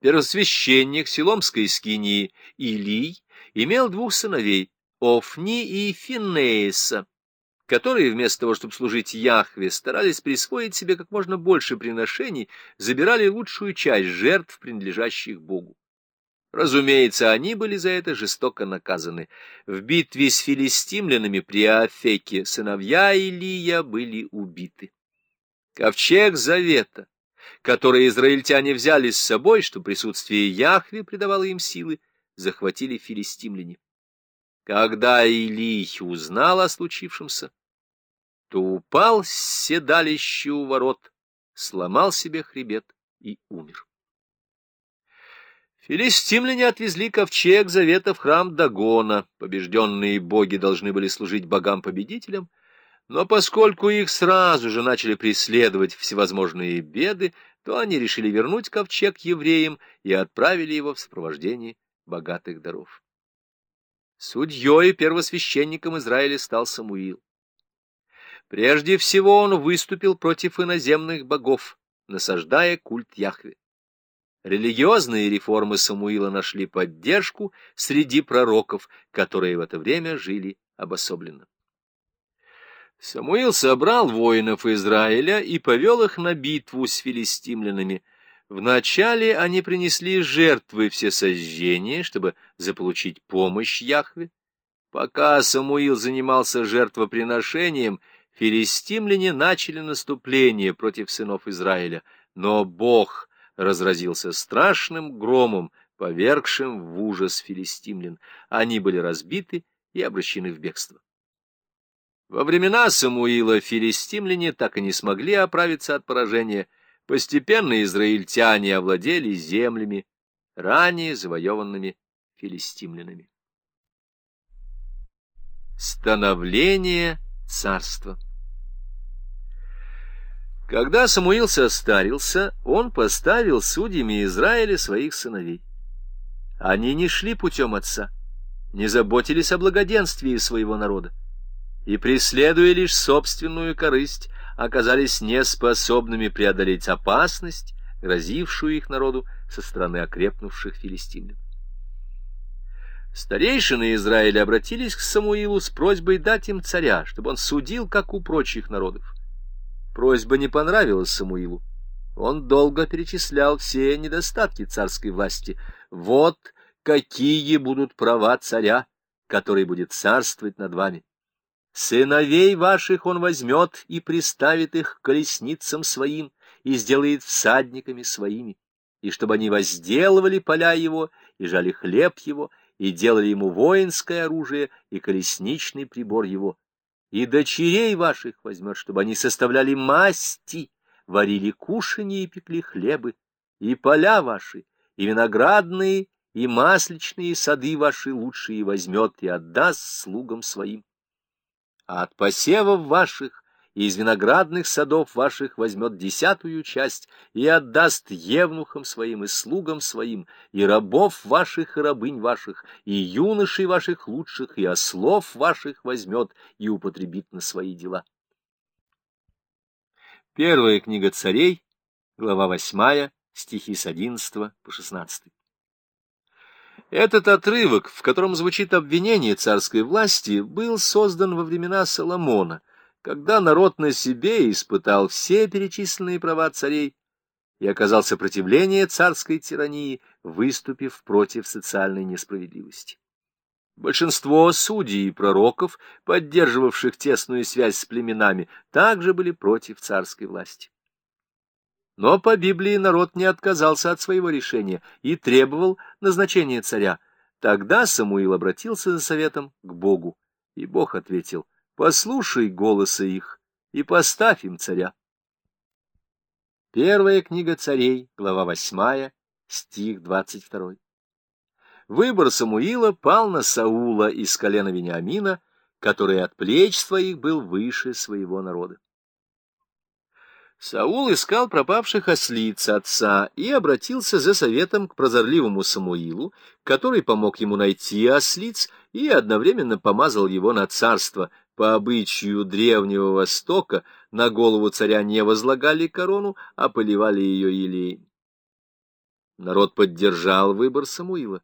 Первосвященник Силомской скинии Илий имел двух сыновей, Офни и Финеиса, которые вместо того, чтобы служить Яхве, старались присвоить себе как можно больше приношений, забирали лучшую часть жертв, принадлежащих Богу. Разумеется, они были за это жестоко наказаны. В битве с филистимлянами при Афеке сыновья Илия были убиты. Ковчег Завета, который израильтяне взяли с собой, что присутствие Яхве придавало им силы, захватили филистимляне. Когда Илий узнал о случившемся, то упал с седалища у ворот, сломал себе хребет и умер. Филистимляне отвезли ковчег завета в храм Дагона. Побежденные боги должны были служить богам-победителям, но поскольку их сразу же начали преследовать всевозможные беды, то они решили вернуть ковчег евреям и отправили его в сопровождении богатых даров. Судьей первосвященником Израиля стал Самуил. Прежде всего он выступил против иноземных богов, насаждая культ Яхве. Религиозные реформы Самуила нашли поддержку среди пророков, которые в это время жили обособленно. Самуил собрал воинов Израиля и повел их на битву с филистимлянами. Вначале они принесли жертвы всесожжения, чтобы заполучить помощь Яхве. Пока Самуил занимался жертвоприношением, филистимляне начали наступление против сынов Израиля, но Бог разразился страшным громом, повергшим в ужас филистимлян. Они были разбиты и обращены в бегство. Во времена Самуила филистимляне так и не смогли оправиться от поражения. Постепенно израильтяне овладели землями, ранее завоеванными филистимлянами. Становление царства когда Самуил состарился, он поставил судьями Израиля своих сыновей. Они не шли путем отца, не заботились о благоденствии своего народа, и, преследуя лишь собственную корысть, оказались неспособными преодолеть опасность, грозившую их народу со стороны окрепнувших филистимлян. Старейшины Израиля обратились к Самуилу с просьбой дать им царя, чтобы он судил, как у прочих народов. Просьба не понравилась Самуилу. Он долго перечислял все недостатки царской власти. Вот какие будут права царя, который будет царствовать над вами. Сыновей ваших он возьмет и приставит их к колесницам своим и сделает всадниками своими, и чтобы они возделывали поля его и жали хлеб его, и делали ему воинское оружие и колесничный прибор его, и дочерей ваших возьмет, чтобы они составляли масти, варили кушанье и пекли хлебы, и поля ваши, и виноградные, и масличные сады ваши лучшие возьмет и отдаст слугам своим. А от посевов ваших и из виноградных садов ваших возьмет десятую часть и отдаст евнухам своим и слугам своим, и рабов ваших и рабынь ваших, и юношей ваших лучших, и ослов ваших возьмет и употребит на свои дела. Первая книга царей, глава восьмая, стихи с одиннадцатого по шестнадцатый. Этот отрывок, в котором звучит обвинение царской власти, был создан во времена Соломона — когда народ на себе испытал все перечисленные права царей и оказал сопротивление царской тирании, выступив против социальной несправедливости. Большинство судей и пророков, поддерживавших тесную связь с племенами, также были против царской власти. Но по Библии народ не отказался от своего решения и требовал назначения царя. Тогда Самуил обратился за советом к Богу, и Бог ответил — Послушай голоса их и поставь им царя. Первая книга царей, глава восьмая, стих двадцать второй. Выбор Самуила пал на Саула из колена Вениамина, который от плеч своих был выше своего народа. Саул искал пропавших ослиц отца и обратился за советом к прозорливому Самуилу, который помог ему найти ослиц и одновременно помазал его на царство, по обычаю Древнего Востока на голову царя не возлагали корону, а поливали ее елеем. Народ поддержал выбор Самуила.